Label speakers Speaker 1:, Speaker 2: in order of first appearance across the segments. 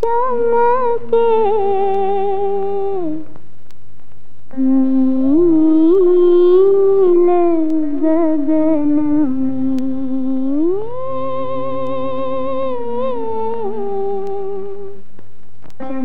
Speaker 1: चमके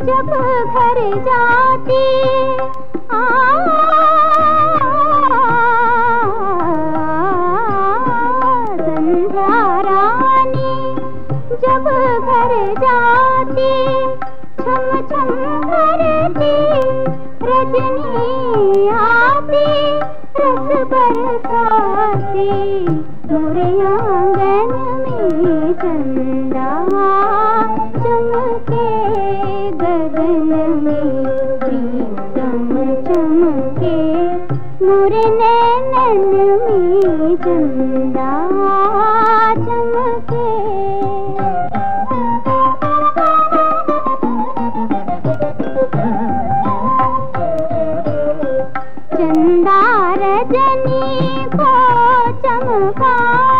Speaker 1: जब घर जाती रानी जब घर जाती, छम छम करती, रजनी आती, रस बरसाती मोरे आँगन में चंदा नूर नैनन में चंदा चमके। चंदा रजनी को चमका।